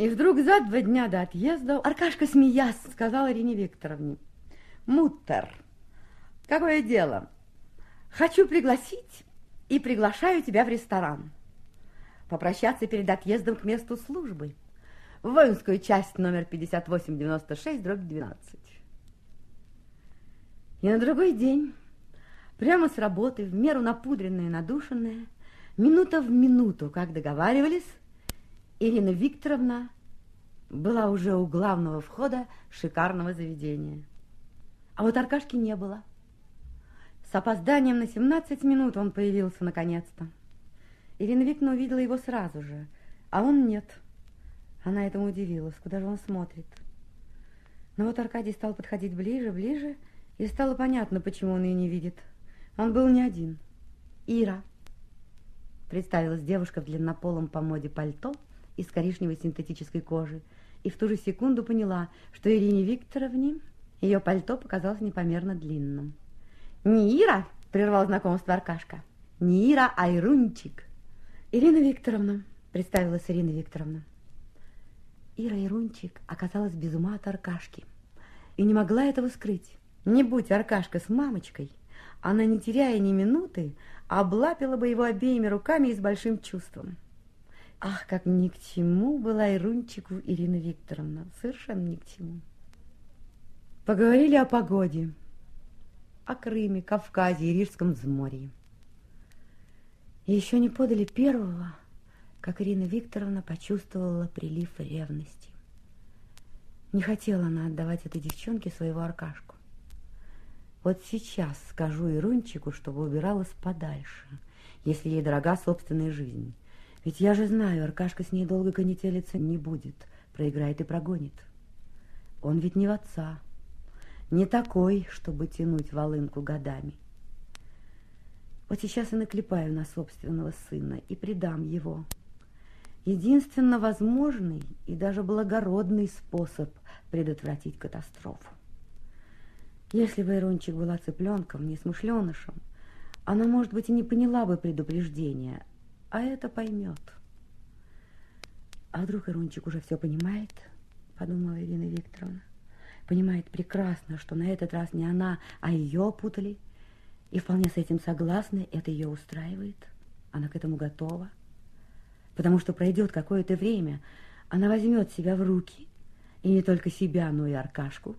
И вдруг за два дня до отъезда Аркашка, смеясь, сказал Ирине Викторовне, «Муттер, какое дело? Хочу пригласить и приглашаю тебя в ресторан. Попрощаться перед отъездом к месту службы. В воинскую часть номер 5896, дробь 12». И на другой день, прямо с работы, в меру напудренная надушенная, минута в минуту, как договаривались, Ирина Викторовна была уже у главного входа шикарного заведения. А вот Аркашки не было. С опозданием на 17 минут он появился наконец-то. Ирина Викторовна увидела его сразу же, а он нет. Она этому удивилась, куда же он смотрит. Но вот Аркадий стал подходить ближе, ближе, и стало понятно, почему он ее не видит. Он был не один. Ира. Представилась девушка в длиннополом по моде пальто из коричневой синтетической кожи, и в ту же секунду поняла, что Ирине Викторовне ее пальто показалось непомерно длинным. «Не Ира!» – прервал знакомство Аркашка. «Не Ира, а Ирунчик!» «Ирина Викторовна!» – представилась Ирина Викторовна. Ира Ирунчик оказалась без ума от Аркашки и не могла этого скрыть. Не будь Аркашка с мамочкой, она, не теряя ни минуты, облапила бы его обеими руками и с большим чувством. Ах, как ни к чему была Ирунчику Ирина Викторовна, совершенно ни к чему. Поговорили о погоде, о Крыме, Кавказе и Рижском взморье. Еще не подали первого, как Ирина Викторовна почувствовала прилив ревности. Не хотела она отдавать этой девчонке своего Аркашку. Вот сейчас скажу Ирунчику, чтобы убиралась подальше, если ей дорога собственная жизнь. Ведь я же знаю, Аркашка с ней долго конетелиться не будет, проиграет и прогонит. Он ведь не в отца, не такой, чтобы тянуть волынку годами. Вот сейчас и наклепаю на собственного сына и предам его. Единственно возможный и даже благородный способ предотвратить катастрофу. Если бы Ирончик была цыпленком, несмышленышем, она, может быть, и не поняла бы предупреждения, а это поймет. А вдруг Ирончик уже все понимает, подумала Ирина Викторовна. Понимает прекрасно, что на этот раз не она, а ее опутали, и вполне с этим согласна, это ее устраивает, она к этому готова, потому что пройдет какое-то время, она возьмет себя в руки, и не только себя, но и Аркашку,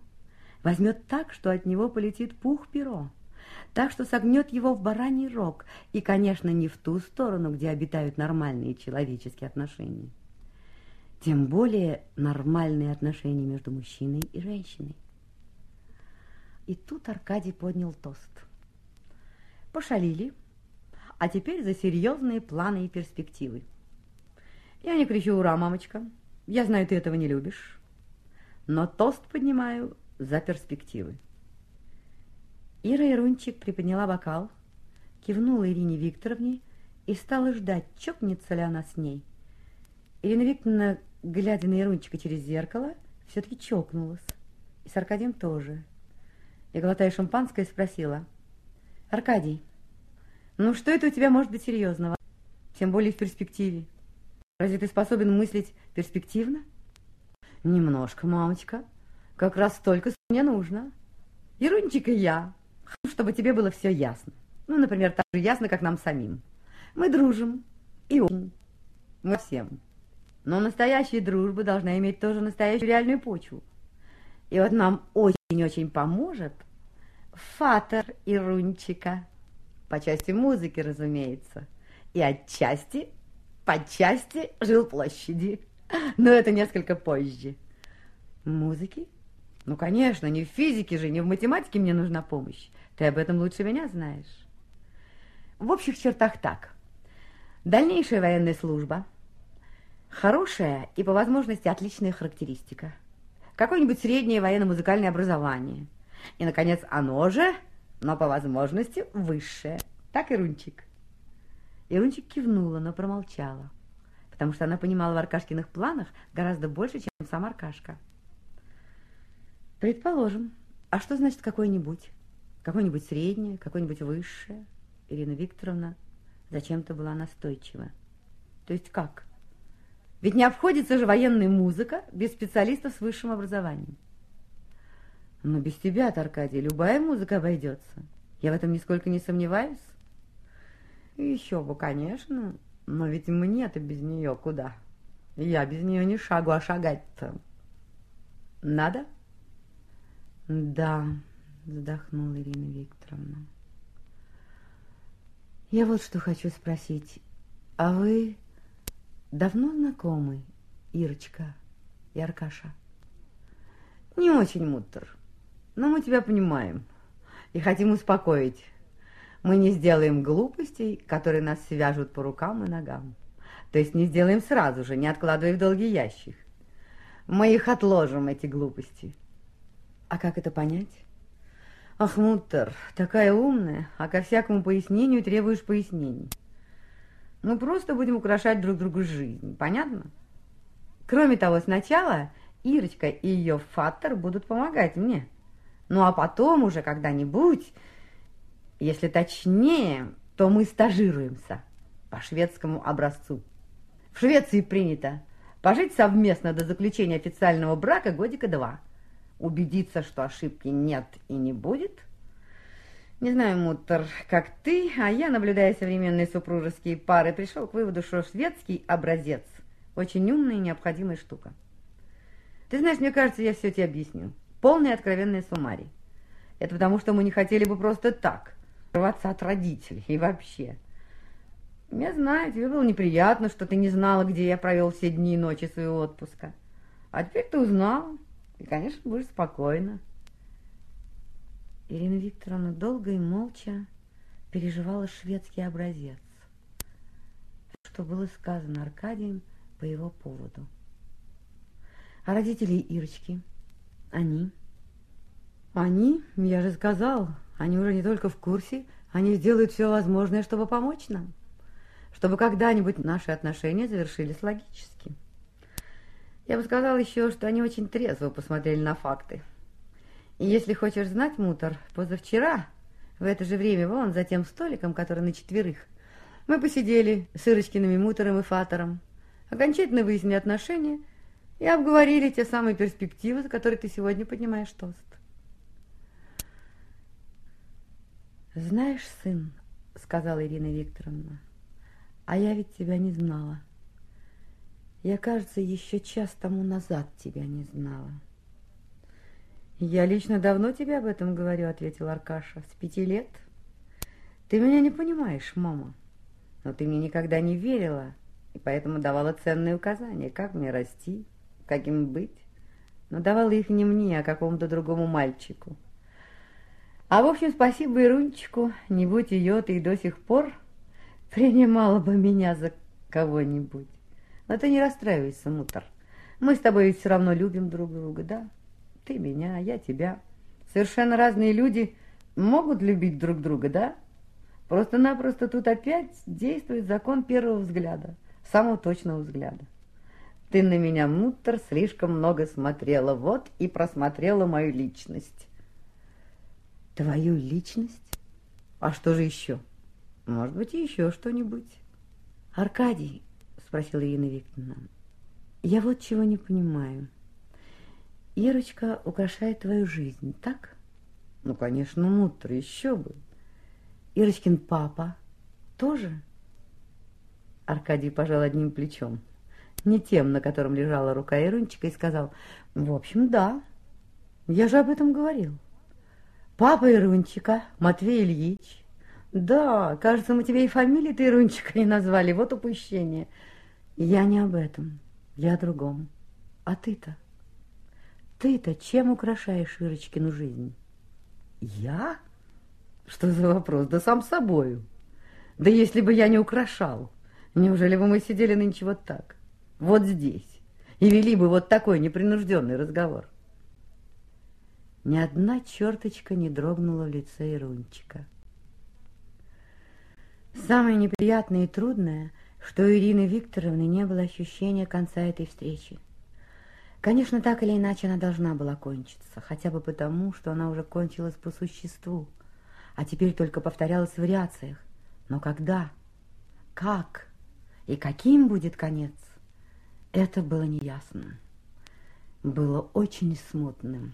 возьмет так, что от него полетит пух-перо, так что согнет его в бараний рог, и, конечно, не в ту сторону, где обитают нормальные человеческие отношения. Тем более нормальные отношения между мужчиной и женщиной. И тут Аркадий поднял тост. Пошалили, а теперь за серьезные планы и перспективы. Я не кричу «Ура, мамочка!» Я знаю, ты этого не любишь. Но тост поднимаю за перспективы. Ира Ирунчик приподняла бокал, кивнула Ирине Викторовне и стала ждать, чокнется ли она с ней. Ирина Викторовна, глядя на Ирунчика через зеркало, все-таки чокнулась. И с Аркадием тоже. И, глотая шампанское, спросила. «Аркадий, ну что это у тебя может быть серьезного? Тем более в перспективе. Разве ты способен мыслить перспективно?» «Немножко, мамочка», как раз столько мне нужно. Ирунчик и я, чтобы тебе было все ясно. Ну, например, так же ясно, как нам самим. Мы дружим, и очень. Мы всем. Но настоящая дружба должна иметь тоже настоящую реальную почву. И вот нам очень-очень поможет фатер Ирунчика. По части музыки, разумеется. И отчасти, по части жилплощади. Но это несколько позже. Музыки? Ну, конечно, не в физике же, не в математике мне нужна помощь. Ты об этом лучше меня знаешь. В общих чертах так. Дальнейшая военная служба. Хорошая и, по возможности, отличная характеристика. Какое-нибудь среднее военно-музыкальное образование. И, наконец, оно же, но по возможности, высшее. Так, Ирунчик? Ирунчик кивнула, но промолчала, потому что она понимала в Аркашкиных планах гораздо больше, чем сам Аркашка. Предположим. А что значит какой-нибудь? Какой-нибудь среднее, какой-нибудь высшее? Ирина Викторовна зачем-то была настойчива. То есть как? Ведь не обходится же военная музыка без специалистов с высшим образованием. Но без тебя, Аркадий, любая музыка обойдется. Я в этом нисколько не сомневаюсь. Еще бы, конечно, но ведь мне-то без нее куда? Я без нее ни шагу, а шагать-то надо? Да, вздохнула Ирина Викторовна. Я вот что хочу спросить. А вы давно знакомы, Ирочка и Аркаша? Не очень, Муттер, но мы тебя понимаем и хотим успокоить. Мы не сделаем глупостей, которые нас свяжут по рукам и ногам. То есть не сделаем сразу же, не откладывая в долгий ящик. Мы их отложим, эти глупости. А как это понять? Ах, Муттер, такая умная, а ко всякому пояснению требуешь пояснений. Ну, просто будем украшать друг другу жизнь, понятно? Кроме того, сначала Ирочка и ее фаттер будут помогать мне. Ну, а потом уже когда-нибудь, если точнее, то мы стажируемся по шведскому образцу. В Швеции принято пожить совместно до заключения официального брака годика два. Убедиться, что ошибки нет и не будет. Не знаю, Муттер, как ты, а я, наблюдая современные супружеские пары, пришел к выводу, что шведский образец очень умная и необходимая штука. Ты знаешь, мне кажется, я все тебе объясню. Полный откровенный суммарий. Это потому, что мы не хотели бы просто так рваться от родителей и вообще. Я знаю, тебе было неприятно, что ты не знала, где я провел все дни и ночи своего отпуска. А теперь ты узнала, и, конечно, будешь спокойна. Ирина Викторовна долго и молча переживала шведский образец, что было сказано Аркадием по его поводу. А родители Ирочки, они... Они, я же сказал, они уже не только в курсе, они сделают все возможное, чтобы помочь нам чтобы когда-нибудь наши отношения завершились логически. Я бы сказал еще, что они очень трезво посмотрели на факты. И если хочешь знать, Мутор, позавчера, в это же время, вон за тем столиком, который на четверых, мы посидели с Ирочкиными Мутором и Фатором, окончательно выяснили отношения и обговорили те самые перспективы, за которые ты сегодня поднимаешь тост. «Знаешь, сын, — сказала Ирина Викторовна, — а я ведь тебя не знала. Я, кажется, еще час тому назад тебя не знала. Я лично давно тебе об этом говорю, ответил Аркаша. С пяти лет. Ты меня не понимаешь, мама. Но ты мне никогда не верила, и поэтому давала ценные указания, как мне расти, каким быть. Но давала их не мне, а какому-то другому мальчику. А в общем, спасибо Ирунчику, не будь ее, ты и до сих пор принимала бы меня за кого-нибудь. Но ты не расстраивайся, Мутор. Мы с тобой ведь все равно любим друг друга, да? Ты меня, я тебя. Совершенно разные люди могут любить друг друга, да? Просто-напросто тут опять действует закон первого взгляда, самого точного взгляда. Ты на меня, Мутор, слишком много смотрела, вот и просмотрела мою личность. Твою личность? А что же еще? — может быть, еще что-нибудь. Аркадий, спросила Ирина Викторовна, я вот чего не понимаю. Ирочка украшает твою жизнь, так? Ну, конечно, мутро, еще бы. Ирочкин папа тоже? Аркадий пожал одним плечом, не тем, на котором лежала рука Ирунчика, и сказал, в общем, да, я же об этом говорил. Папа Ирунчика, Матвей Ильич, да, кажется, мы тебе и фамилии ты Рунчика не назвали, вот упущение. Я не об этом, я о другом. А ты-то? Ты-то чем украшаешь Ирочкину жизнь? Я? Что за вопрос? Да сам собою. Да если бы я не украшал, неужели бы мы сидели нынче вот так, вот здесь, и вели бы вот такой непринужденный разговор? Ни одна черточка не дрогнула в лице Ирунчика. Самое неприятное и трудное, что у Ирины Викторовны не было ощущения конца этой встречи. Конечно, так или иначе она должна была кончиться, хотя бы потому, что она уже кончилась по существу, а теперь только повторялась в вариациях. Но когда? Как? И каким будет конец? Это было неясно, было очень смутным.